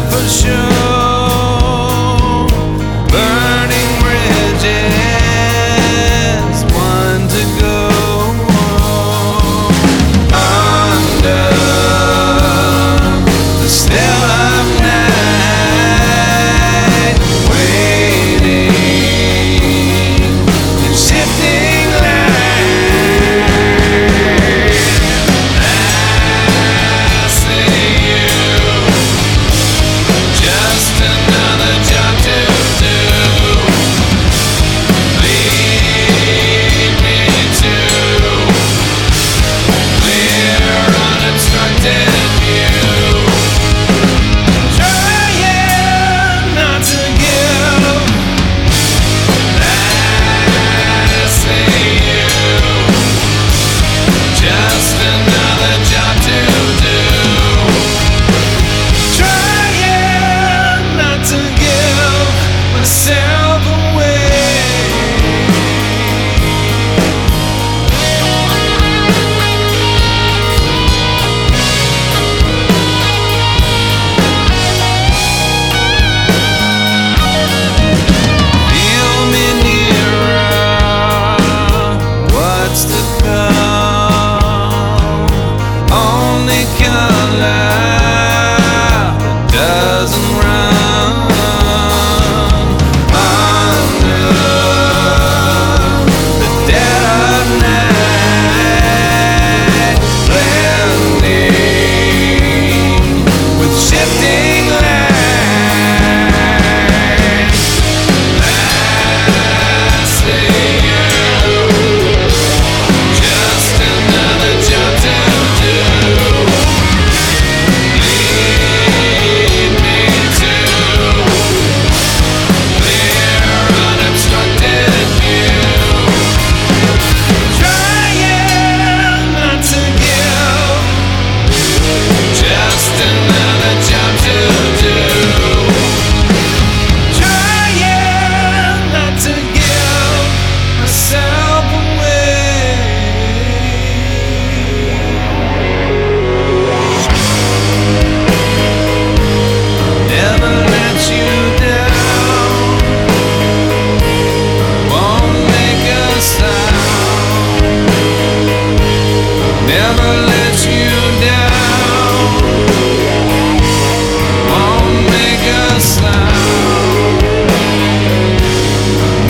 for show,